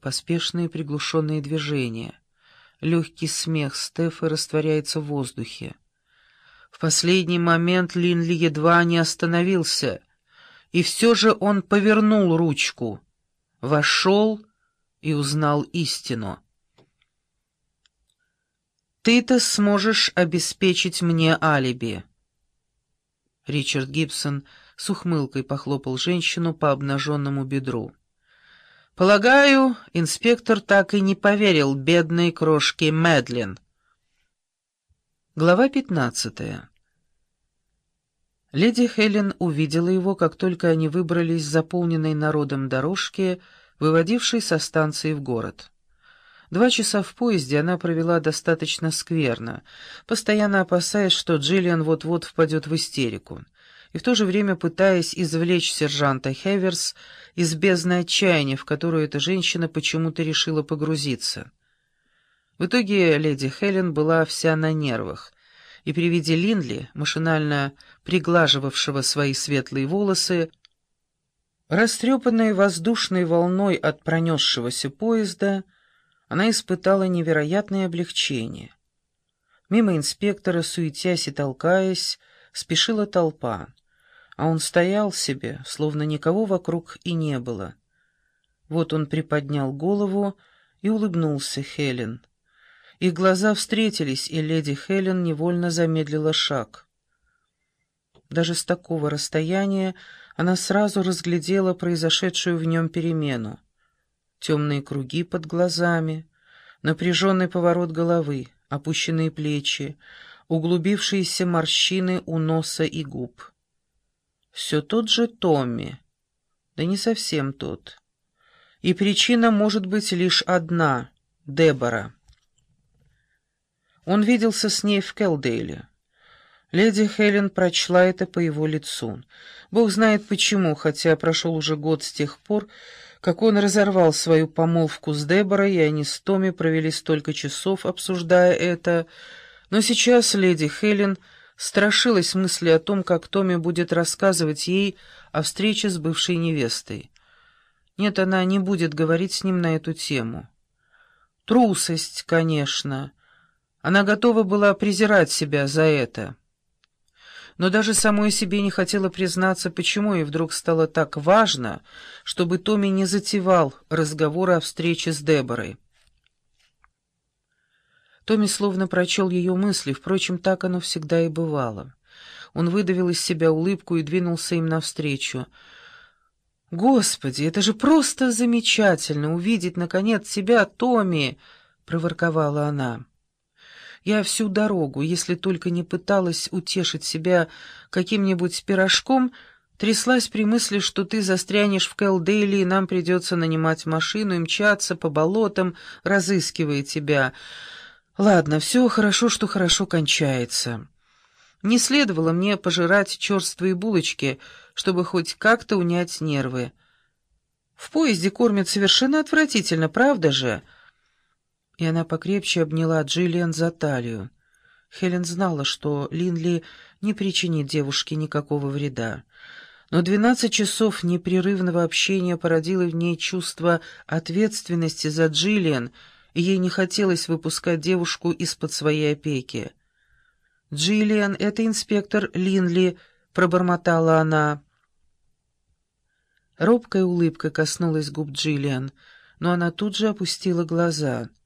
поспешные приглушенные движения. Легкий смех Стефа растворяется в воздухе. В последний момент Линли едва не остановился, и все же он повернул ручку, вошел и узнал истину. «Ты-то сможешь обеспечить мне алиби». Ричард Гибсон с ухмылкой похлопал женщину по обнаженному бедру. «Полагаю, инспектор так и не поверил бедной крошке Мэдлин». Глава пятнадцатая. Леди Хелен увидела его, как только они выбрались с заполненной народом дорожки, выводившей со станции в город. Два часа в поезде она провела достаточно скверно, постоянно опасаясь, что Джиллиан вот-вот впадет в истерику, и в то же время пытаясь извлечь сержанта Хеверс из бездны отчаяния, в которую эта женщина почему-то решила погрузиться. В итоге леди Хелен была вся на нервах, и при виде Линли, машинально приглаживавшего свои светлые волосы, растрепанной воздушной волной от пронесшегося поезда, она испытала невероятное облегчение. Мимо инспектора, суетясь и толкаясь, спешила толпа, а он стоял себе, словно никого вокруг и не было. Вот он приподнял голову и улыбнулся Хелен. Их глаза встретились, и леди Хелен невольно замедлила шаг. Даже с такого расстояния она сразу разглядела произошедшую в нем перемену. Темные круги под глазами, напряженный поворот головы, опущенные плечи, углубившиеся морщины у носа и губ. Все тот же Томми, да не совсем тот. И причина может быть лишь одна — Дебора. Он виделся с ней в Келдейле. Леди Хелен прочла это по его лицу. Бог знает почему, хотя прошел уже год с тех пор, как он разорвал свою помолвку с Деборой, и они с Томми провели столько часов, обсуждая это. Но сейчас леди Хелен страшилась мысли о том, как Томми будет рассказывать ей о встрече с бывшей невестой. Нет, она не будет говорить с ним на эту тему. Трусость, конечно, — она готова была презирать себя за это. Но даже самой себе не хотела признаться, почему ей вдруг стало так важно, чтобы Томми не затевал разговоры о встрече с Деборой. Томми словно прочел ее мысли, впрочем, так оно всегда и бывало. Он выдавил из себя улыбку и двинулся им навстречу. «Господи, это же просто замечательно — увидеть, наконец, тебя, Томми!» — проворковала она. Я всю дорогу, если только не пыталась утешить себя каким-нибудь пирожком, тряслась при мысли, что ты застрянешь в Кэлдейли, и нам придется нанимать машину и мчаться по болотам, разыскивая тебя. Ладно, все хорошо, что хорошо кончается. Не следовало мне пожирать черствые булочки, чтобы хоть как-то унять нервы. В поезде кормят совершенно отвратительно, правда же?» и она покрепче обняла Джиллиан за талию. Хелен знала, что Линли не причинит девушке никакого вреда. Но двенадцать часов непрерывного общения породило в ней чувство ответственности за Джиллиан, ей не хотелось выпускать девушку из-под своей опеки. «Джиллиан, это инспектор Линли», — пробормотала она. Робкая улыбка коснулась губ Джиллиан, но она тут же опустила глаза —